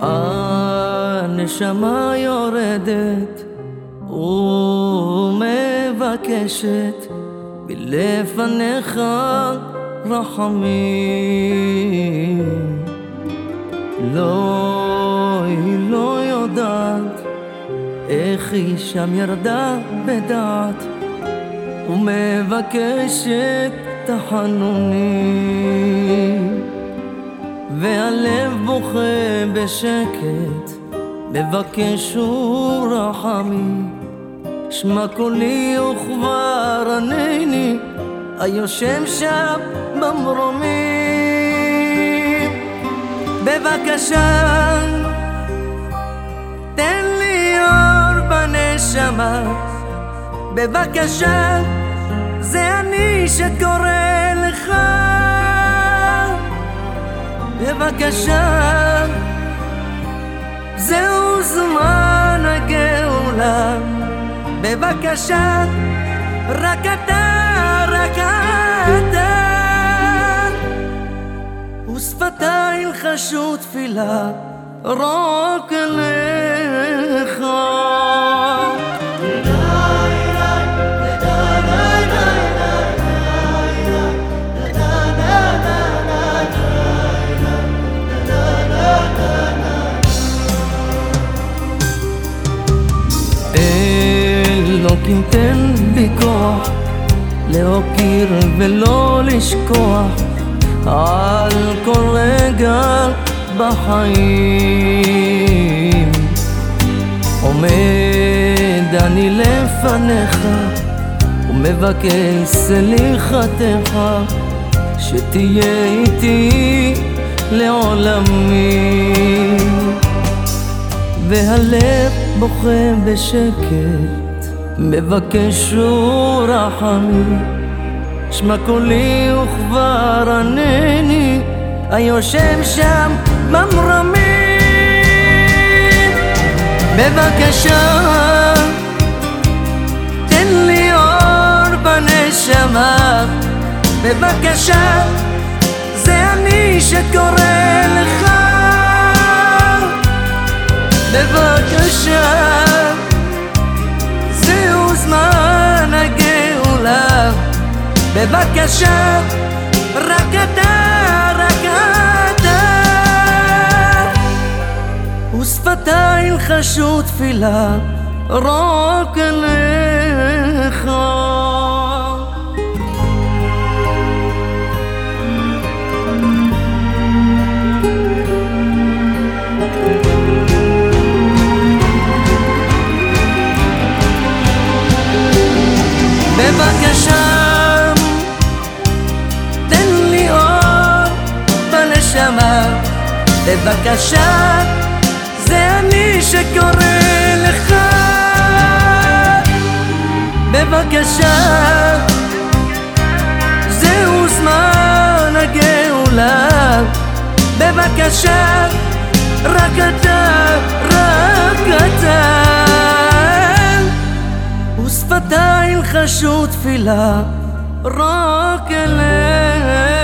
הנשמה יורדת ומבקשת מלפניך רחמים. לא, היא לא יודעת איך היא שם ירדה בדעת ומבקשת תחנונים והלב בוכה בשקט מבקש הוא רחמים. שמע קולי וכבר ענני היושב שם במרומים. בבקשה תן לי אור בנשמה. בבקשה זה אני שקורא לך בבקשה. זהו זמן הגאולה. בבקשה רק אתה, רק אתה. ושפתיי ילחשו תפילה רק אליך אלוקים תן בי כוח להוקיר ולא לשכוח על כל רגע בחיים. עומד אני לפניך ומבקש סליחתך שתהיה איתי לעולמי. והלב בוכה בשקט מבקש הוא רחמים שמע קולי וכבר ענני היושב שם במרמים בבקשה תן לי אור בנשמה בבקשה זה אני שקורא לך. בבקשה בבקשה רק אתה, רק אתה. ושפתיי ילחשו תפילה רק אליך בבקשה זה אני שקורא לך. בבקשה זהו זמן הגאולה. בבקשה רק אתה, רק אתה. ושפתיי ילחשו תפילה רק אליך